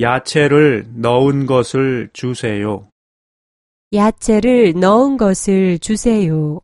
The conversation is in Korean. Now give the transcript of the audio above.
야채를 넣은 것을 주세요. 야채를 넣은 것을 주세요.